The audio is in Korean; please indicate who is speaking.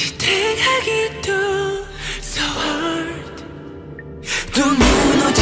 Speaker 1: 기대하기도 so hard. 또 무너져